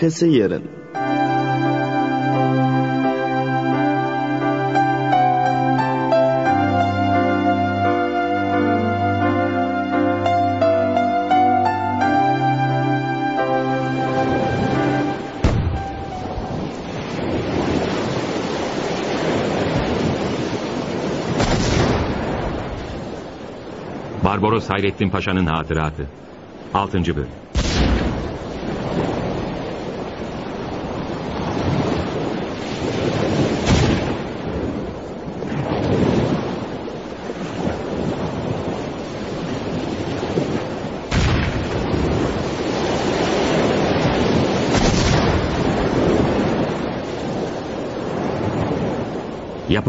arkası yarın. Barbaros Hayrettin Paşa'nın hatıratı. 6. bölüm.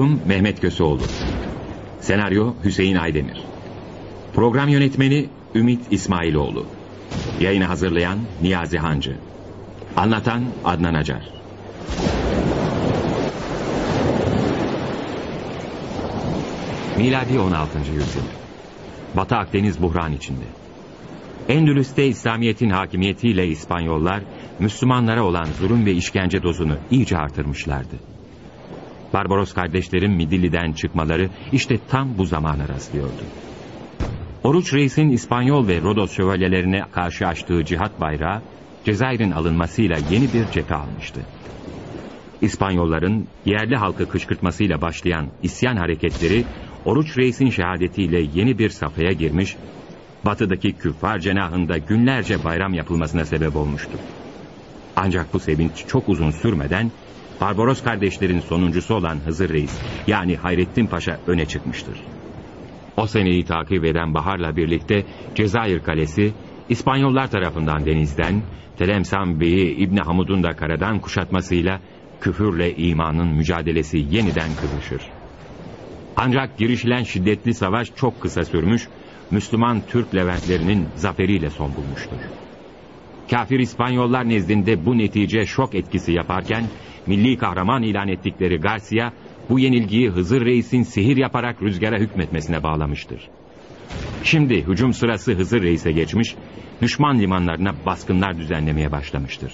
Yapım Mehmet Köseoğlu. Senaryo Hüseyin Aydemir. Program yönetmeni Ümit İsmailoğlu. Yayını hazırlayan Niyazi Hancı. Anlatan Adnan Acar. Miladi 16. yüzyıl. Batı Akdeniz buhran içinde. Endülüs'te İslamiyet'in hakimiyetiyle İspanyollar Müslümanlara olan zulüm ve işkence dozunu iyice artırmışlardı. Barbaros kardeşlerin Midilli'den çıkmaları işte tam bu zamana rastlıyordu. Oruç Reis'in İspanyol ve Rodos şövalyelerine karşı açtığı cihat bayrağı Cezayir'in alınmasıyla yeni bir cephe almıştı. İspanyolların yerli halkı kışkırtmasıyla başlayan isyan hareketleri Oruç Reis'in şehadetiyle yeni bir safhaya girmiş, batıdaki küffar cenahında günlerce bayram yapılmasına sebep olmuştu. Ancak bu sevinç çok uzun sürmeden Barbaros kardeşlerin sonuncusu olan Hızır Reis yani Hayrettin Paşa öne çıkmıştır. O seneyi takip eden baharla birlikte Cezayir Kalesi İspanyollar tarafından denizden, Telemsan Bey'i İbni Hamud'un da karadan kuşatmasıyla küfürle imanın mücadelesi yeniden kızışır. Ancak girişilen şiddetli savaş çok kısa sürmüş, Müslüman Türk Leventlerinin zaferiyle son bulmuştur. Kafir İspanyollar nezdinde bu netice şok etkisi yaparken, milli kahraman ilan ettikleri Garcia, bu yenilgiyi Hızır Reis'in sihir yaparak rüzgara hükmetmesine bağlamıştır. Şimdi hücum sırası Hızır Reis'e geçmiş, düşman limanlarına baskınlar düzenlemeye başlamıştır.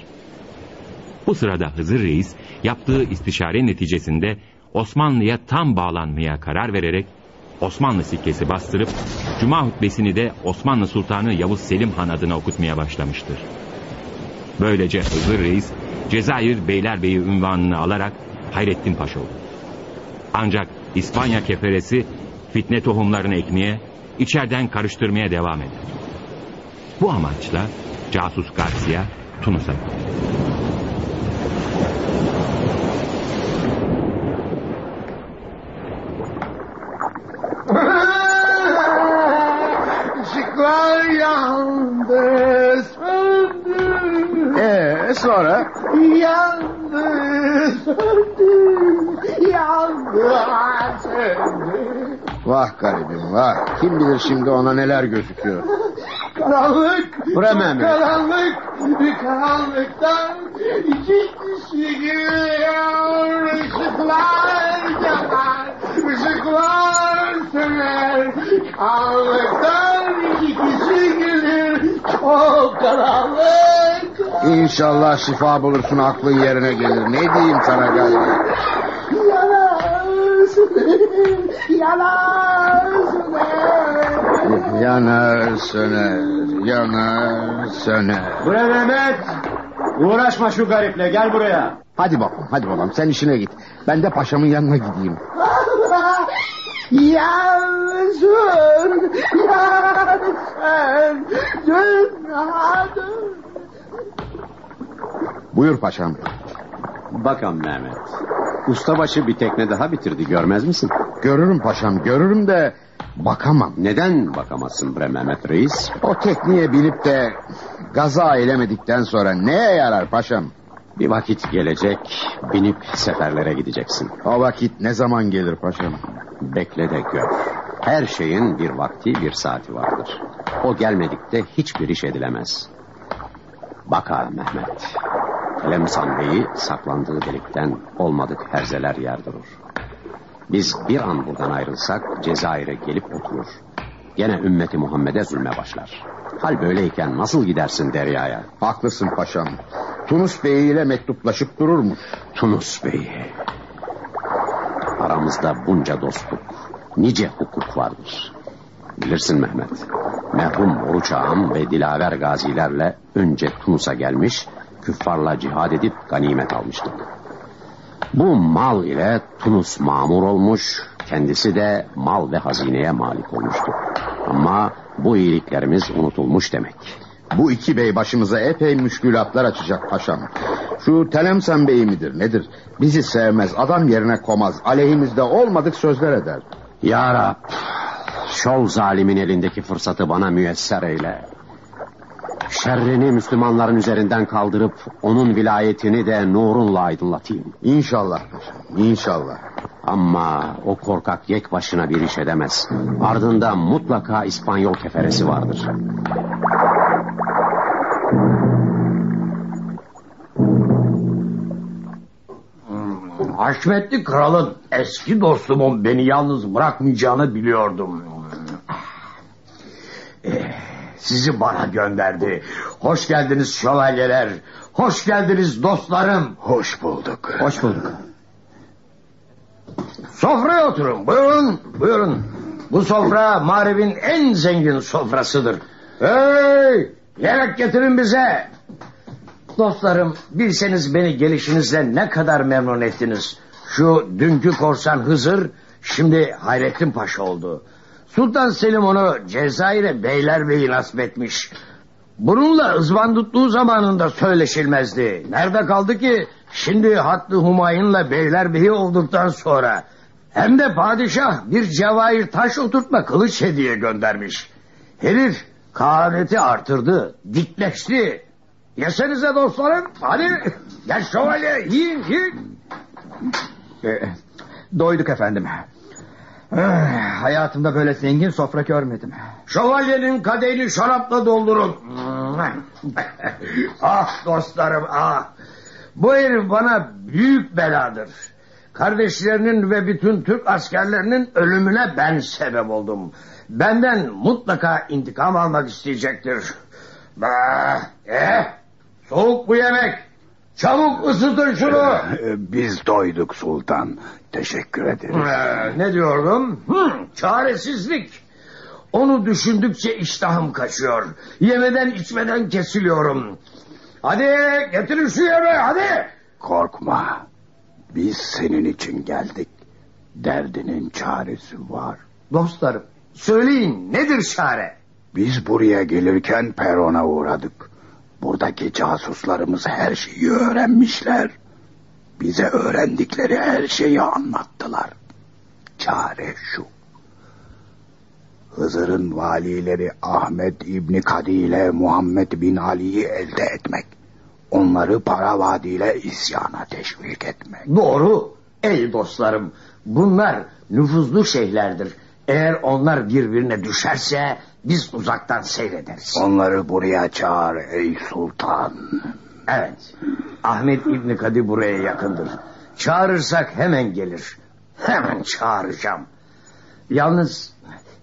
Bu sırada Hızır Reis yaptığı istişare neticesinde Osmanlı'ya tam bağlanmaya karar vererek Osmanlı sikkesi bastırıp Cuma hutbesini de Osmanlı Sultanı Yavuz Selim Han adına okutmaya başlamıştır. Böylece Hızır Reis Cezayir Beylerbeyi ünvanını alarak Hayrettin Paşa oldu. Ancak İspanya keferesi fitne tohumlarını ekmeye, içeriden karıştırmaya devam eder. Bu amaçla casus Garcia Tunus'a gider. Vah garibim vah. Kim bilir şimdi ona neler gözüküyor. Karanlık, çok Mehmet. karanlık. Bir karanlıktan iki kişi geliyor. Işıklar yanar, ışıklar söner. Karanlıktan iki kişi gelir. Çok karanlık. İnşallah şifa bulursun aklın yerine gelir. Ne diyeyim sana galiba? Yanar, söner, yanar, söner. Yanar söner. Buraya Mehmet. Uğraşma şu gariple gel buraya. Hadi bakalım, hadi bakalım sen işine git. Ben de paşamın yanına gideyim. Yansın, yansın, dünyadır. Buyur paşam. Bakalım Mehmet. Ustabaşı bir tekne daha bitirdi görmez misin? Görürüm paşam, görürüm de bakamam. Neden bakamazsın bre Mehmet Reis? O tekniğe binip de gaza eylemedikten sonra neye yarar paşam? Bir vakit gelecek binip seferlere gideceksin. O vakit ne zaman gelir paşam? Bekle de gör. Her şeyin bir vakti bir saati vardır. O gelmedikte hiçbir iş edilemez. Bak ağa Mehmet. Telemsan Bey'i saklandığı delikten olmadık herzeler yer durur. Biz bir an buradan ayrılsak Cezayir'e gelip oturur. Gene ümmeti Muhammed'e zulme başlar. Hal böyleyken nasıl gidersin deryaya? Haklısın paşam. Tunus Bey ile mektuplaşıp dururmuş. Tunus Bey. Aramızda bunca dostluk, nice hukuk vardır. Bilirsin Mehmet. Merhum Oruç Ağam ve Dilaver gazilerle önce Tunus'a gelmiş, küffarla cihad edip ganimet almıştık. Bu mal ile Tunus mamur olmuş, kendisi de mal ve hazineye malik olmuştu. Ama bu iyiliklerimiz unutulmuş demek. Bu iki bey başımıza epey müşkülatlar açacak paşam. Şu Telemsen Bey midir nedir? Bizi sevmez, adam yerine komaz, aleyhimizde olmadık sözler eder. Ya Rab, şol zalimin elindeki fırsatı bana müyesser eyle. Şerrini Müslümanların üzerinden kaldırıp onun vilayetini de nurunla aydınlatayım. İnşallah inşallah. Ama o korkak yek başına bir iş edemez. Ardında mutlaka İspanyol keferesi vardır. Haşmetli kralın eski dostumun beni yalnız bırakmayacağını biliyordum. Sizi bana gönderdi. Hoş geldiniz şövalyeler. Hoş geldiniz dostlarım. Hoş bulduk. Hoş bulduk. Sofraya oturun. Buyurun, buyurun. Bu sofra mağribin en zengin sofrasıdır. Hey! Yemek getirin bize. Dostlarım, bilseniz beni gelişinizle ne kadar memnun ettiniz. Şu dünkü korsan Hızır, şimdi Hayrettin Paşa oldu. Sultan Selim onu Cezayir'e Beylerbeyi nasip etmiş. Bununla ızbandutluğu zamanında söyleşilmezdi. Nerede kaldı ki? Şimdi Hattı Humayun'la Beylerbeyi olduktan sonra. Hem de padişah bir cevahir taş oturtma kılıç hediye göndermiş. Herif kahaneti artırdı, dikleşti. Yesenize dostlarım, hadi gel şövalye yiyin yiyin. Ee, doyduk efendim. Ah, hayatımda böyle zengin sofra görmedim. Şövalyenin kadehini şarapla doldurun. ah dostlarım ah. Bu herif bana büyük beladır. Kardeşlerinin ve bütün Türk askerlerinin ölümüne ben sebep oldum. Benden mutlaka intikam almak isteyecektir. Bah, eh, soğuk bu yemek. Çabuk ısıtın şunu. Ee, Biz doyduk sultan. Teşekkür ederiz. Ee, ne diyordum? Hı, çaresizlik. Onu düşündükçe iştahım kaçıyor. Yemeden içmeden kesiliyorum. Hadi getirin şu yemeği hadi. Korkma. Biz senin için geldik. Derdinin çaresi var. Dostlarım söyleyin nedir çare? Biz buraya gelirken perona uğradık. Buradaki casuslarımız her şeyi öğrenmişler. Bize öğrendikleri her şeyi anlattılar. Çare şu. Hızır'ın valileri Ahmet İbni Kadi ile Muhammed bin Ali'yi elde etmek. Onları para vaadiyle isyana teşvik etmek. Doğru ey dostlarım bunlar nüfuzlu şeylerdir. Eğer onlar birbirine düşerse biz uzaktan seyrederiz. Onları buraya çağır ey sultan. Evet. Ahmet İbni Kadi buraya yakındır. Çağırırsak hemen gelir. Hemen çağıracağım. Yalnız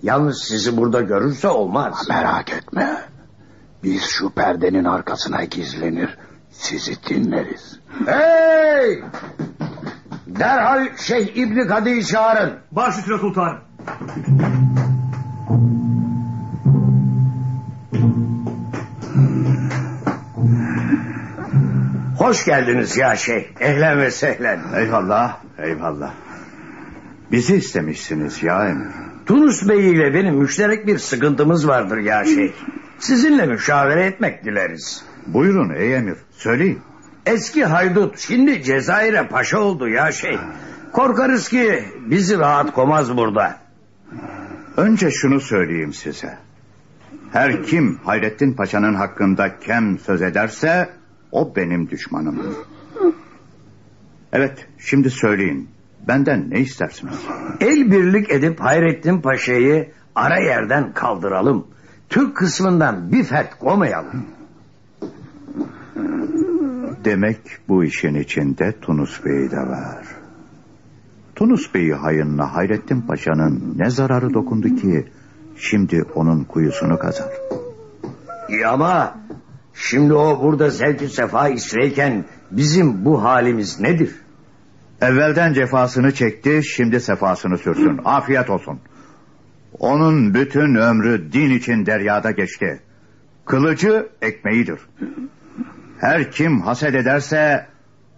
yalnız sizi burada görürse olmaz. Merak etme. Biz şu perdenin arkasına gizlenir. Sizi dinleriz. Hey! Derhal Şeyh İbni Kadi'yi çağırın. Baş üstüne sultanım. Hoş geldiniz ya Şeyh. Ehlen ve sehlen. Eyvallah, eyvallah. Bizi istemişsiniz ya emir. Tunus Bey ile benim müşterek bir sıkıntımız vardır ya Şeyh. Sizinle müşavere etmek dileriz. Buyurun ey emir, söyleyin. Eski haydut şimdi Cezayir'e paşa oldu ya şey. Korkarız ki bizi rahat komaz burada. Önce şunu söyleyeyim size. Her kim Hayrettin Paşa'nın hakkında kem söz ederse o benim düşmanımdır. Evet, şimdi söyleyin. Benden ne istersiniz? El birlik edip Hayrettin Paşa'yı ara yerden kaldıralım. Türk kısmından bir fert komayalım. Demek bu işin içinde Tunus Bey de var. Tunus Bey'i hayınla Hayrettin Paşa'nın ne zararı dokundu ki şimdi onun kuyusunu kazar. İyi ama Şimdi o burada zevk-ü sefa içreyken bizim bu halimiz nedir? Evvelden cefasını çekti, şimdi sefasını sürsün. Afiyet olsun. Onun bütün ömrü din için deryada geçti. Kılıcı ekmeğidir. Her kim haset ederse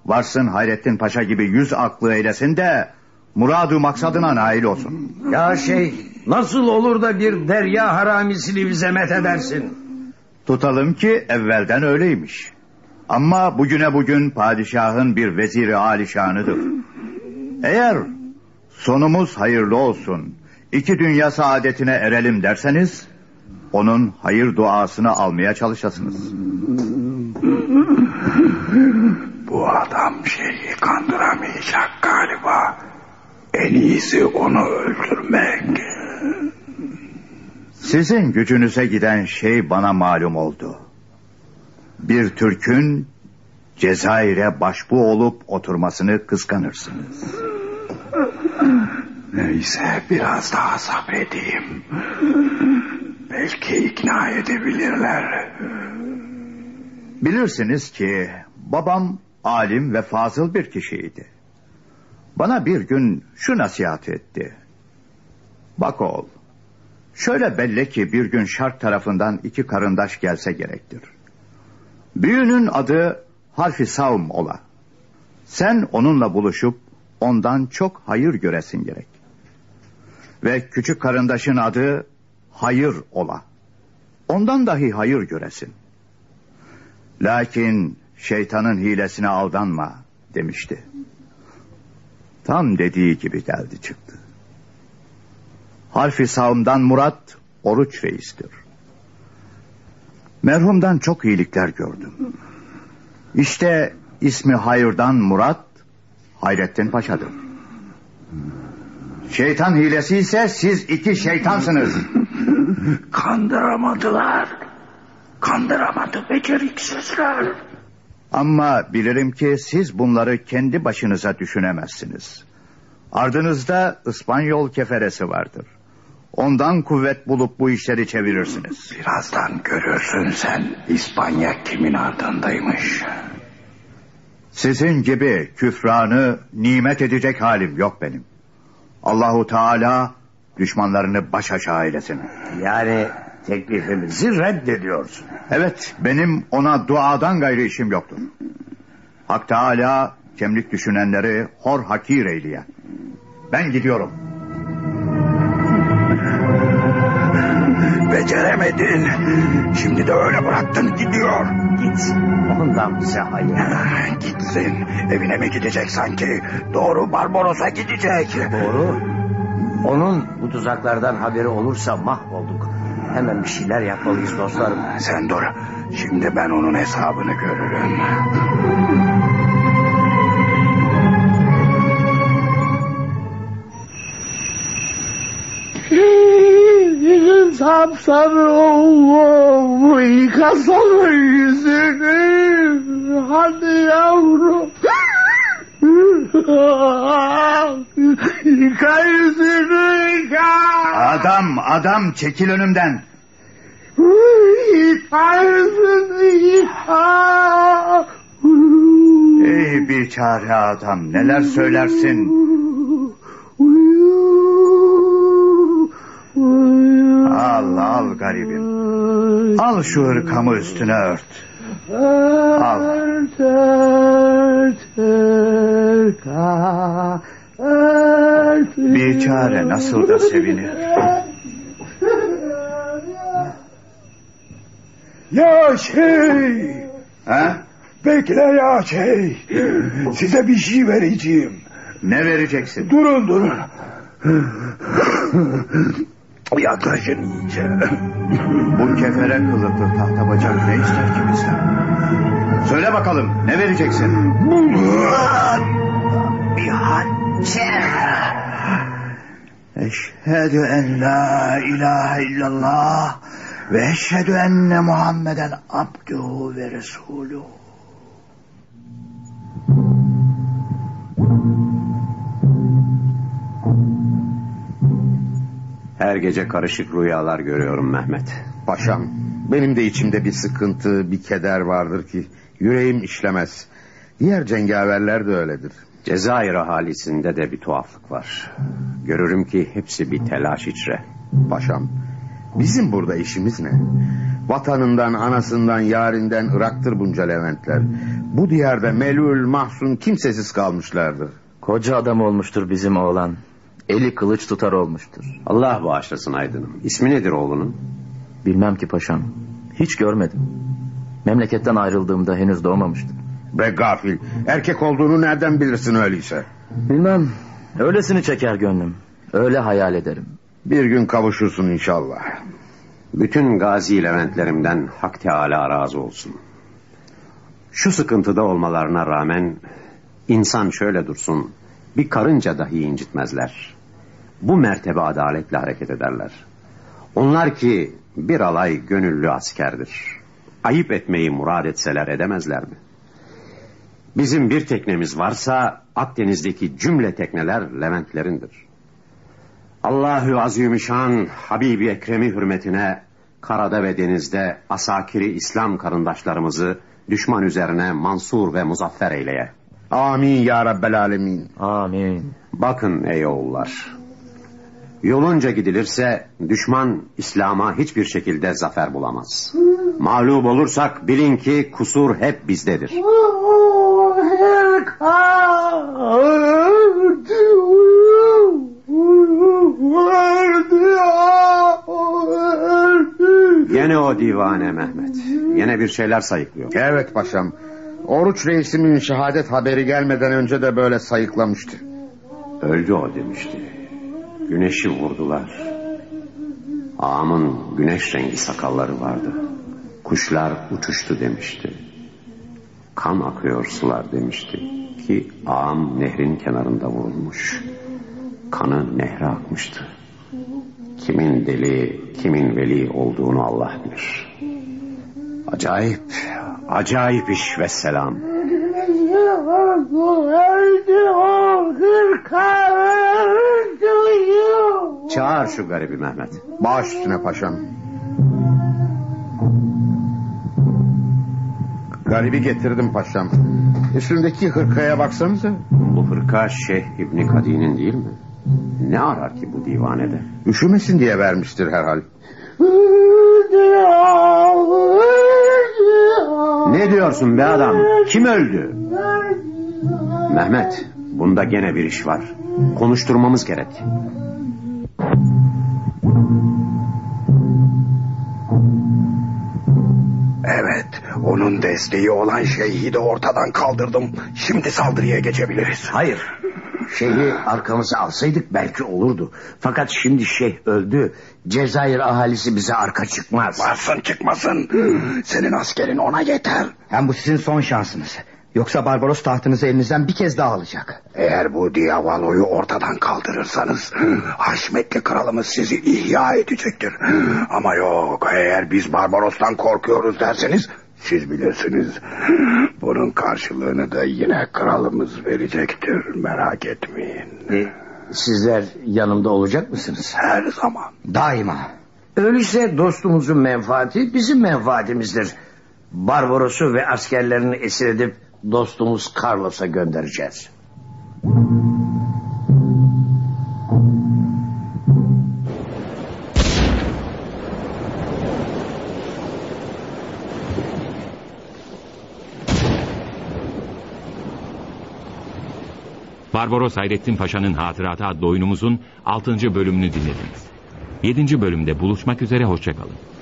varsın Hayrettin Paşa gibi yüz aklı eylesin de muradu maksadına nail olsun. Ya şey nasıl olur da bir derya haramisini bize met edersin? Tutalım ki evvelden öyleymiş. Ama bugüne bugün padişahın bir veziri alişanıdır. Eğer sonumuz hayırlı olsun, iki dünya saadetine erelim derseniz, onun hayır duasını almaya çalışasınız. Bu adam şeyi kandıramayacak galiba. En iyisi onu öldürmek. Sizin gücünüze giden şey bana malum oldu. Bir Türk'ün Cezayir'e başbu olup oturmasını kıskanırsınız. Neyse biraz daha sabredeyim. Belki ikna edebilirler. Bilirsiniz ki babam alim ve fazıl bir kişiydi. Bana bir gün şu nasihat etti. Bak oğul, şöyle belli ki bir gün şark tarafından iki karındaş gelse gerektir. Büyünün adı harfi savm ola. Sen onunla buluşup ondan çok hayır göresin gerek. Ve küçük karındaşın adı hayır ola. Ondan dahi hayır göresin. Lakin şeytanın hilesine aldanma demişti. Tam dediği gibi geldi çıktı. Harfi savımdan Murat Oruç Reis'tir. Merhumdan çok iyilikler gördüm. İşte ismi hayırdan Murat Hayrettin Paşa'dır. Şeytan hilesi ise siz iki şeytansınız. Kandıramadılar. Kandıramadı beceriksizler. Ama bilirim ki siz bunları kendi başınıza düşünemezsiniz. Ardınızda İspanyol keferesi vardır. Ondan kuvvet bulup bu işleri çevirirsiniz. Birazdan görürsün sen İspanya kimin ardındaymış. Sizin gibi küfranı nimet edecek halim yok benim. Allahu Teala düşmanlarını baş aşağı eylesin. Yani teklifimizi reddediyorsun. Evet benim ona duadan gayrı işim yoktur. Hak Teala kemlik düşünenleri hor hakir eyleye. Ben gidiyorum. Beceremedin. Şimdi de öyle bıraktın gidiyor. Git. Ondan bize hayır. Gitsin. Evine mi gidecek sanki? Doğru Barbaros'a gidecek. Doğru. Onun bu tuzaklardan haberi olursa mahvolduk. Hemen bir şeyler yapmalıyız dostlarım. Sen dur. Şimdi ben onun hesabını görürüm. Sapsarı oğlum yıkasana yüzünü. Hadi yavrum. yıka yüzünü yıka. Adam adam çekil önümden. Yıka yüzünü yıka. Ey biçare adam neler söylersin. Al şu hırkamı üstüne ört. Al. Ört, ört, ırka, ört. Biçare nasıl da sevinir. Ya şey. Ha? Bekle ya şey. Size bir şey vereceğim. Ne vereceksin? Durun durun. Yaklaşın. Bu kefere kılıklı tahta bacak ne ister ki bizden? Söyle bakalım ne vereceksin? Bir hançer. Eşhedü en la ilahe illallah ve eşhedü enne Muhammeden abduhu ve resuluhu. Her gece karışık rüyalar görüyorum Mehmet. Paşam benim de içimde bir sıkıntı, bir keder vardır ki yüreğim işlemez. Diğer cengaverler de öyledir. Cezayir ahalisinde de bir tuhaflık var. Görürüm ki hepsi bir telaş içre. Paşam bizim burada işimiz ne? Vatanından, anasından, yarinden Irak'tır bunca Leventler. Bu diyarda melul, mahzun, kimsesiz kalmışlardır. Koca adam olmuştur bizim oğlan. Eli kılıç tutar olmuştur. Allah bağışlasın aydınım. İsmi nedir oğlunun? Bilmem ki paşam. Hiç görmedim. Memleketten ayrıldığımda henüz doğmamıştı. Be gafil, erkek olduğunu nereden bilirsin öyleyse? Bilmem. Öylesini çeker gönlüm. Öyle hayal ederim. Bir gün kavuşursun inşallah. Bütün gazi leventlerimden Hak Teala razı olsun. Şu sıkıntıda olmalarına rağmen insan şöyle dursun bir karınca dahi incitmezler. Bu mertebe adaletle hareket ederler. Onlar ki bir alay gönüllü askerdir. Ayıp etmeyi murad etseler edemezler mi? Bizim bir teknemiz varsa Akdeniz'deki cümle tekneler Leventlerindir. Allahü Azimüşşan Habibi Ekrem'i hürmetine karada ve denizde asakiri İslam karındaşlarımızı düşman üzerine mansur ve muzaffer eyleye. Amin ya Rabbel Alemin. Amin. Bakın ey oğullar. Yolunca gidilirse düşman İslam'a hiçbir şekilde zafer bulamaz. Mağlup olursak bilin ki kusur hep bizdedir. Yine o divane Mehmet. Yine bir şeyler sayıklıyor. Evet paşam. Oruç reisimin şehadet haberi gelmeden önce de böyle sayıklamıştı. Öldü o demişti. Güneşi vurdular. Ağamın güneş rengi sakalları vardı. Kuşlar uçuştu demişti. Kan akıyor sular demişti. Ki ağam nehrin kenarında vurulmuş. Kanı nehre akmıştı. Kimin deli, kimin veli olduğunu Allah bilir. Acayip, acayip iş ve selam. Çağır şu garibi Mehmet. Baş üstüne paşam. Garibi getirdim paşam. Üstündeki hırkaya baksanıza. Bu hırka Şeyh İbni Kadi'nin değil mi? Ne arar ki bu divanede? Üşümesin diye vermiştir herhal. Ne diyorsun be adam? Kim öldü? Mehmet, bunda gene bir iş var. Konuşturmamız gerek. Evet, onun desteği olan şeyhi de ortadan kaldırdım. Şimdi saldırıya geçebiliriz. Hayır. Şeyhi arkamıza alsaydık belki olurdu. Fakat şimdi şeyh öldü. Cezayir ahalisi bize arka çıkmaz. Varsın çıkmasın. Senin askerin ona yeter. Hem bu sizin son şansınız. Yoksa Barbaros tahtınızı elinizden bir kez daha alacak. Eğer bu Diavalo'yu ortadan kaldırırsanız Haşmetli kralımız sizi ihya edecektir. Ama yok eğer biz Barbaros'tan korkuyoruz derseniz siz bilirsiniz. Bunun karşılığını da yine kralımız verecektir merak etmeyin. E, sizler yanımda olacak mısınız? Her zaman. Daima. Öyleyse dostumuzun menfaati bizim menfaatimizdir. Barbaros'u ve askerlerini esir edip dostumuz Carlos'a göndereceğiz. Barbaros Hayrettin Paşa'nın Hatıratı adlı oyunumuzun 6. bölümünü dinlediniz. 7. bölümde buluşmak üzere hoşçakalın.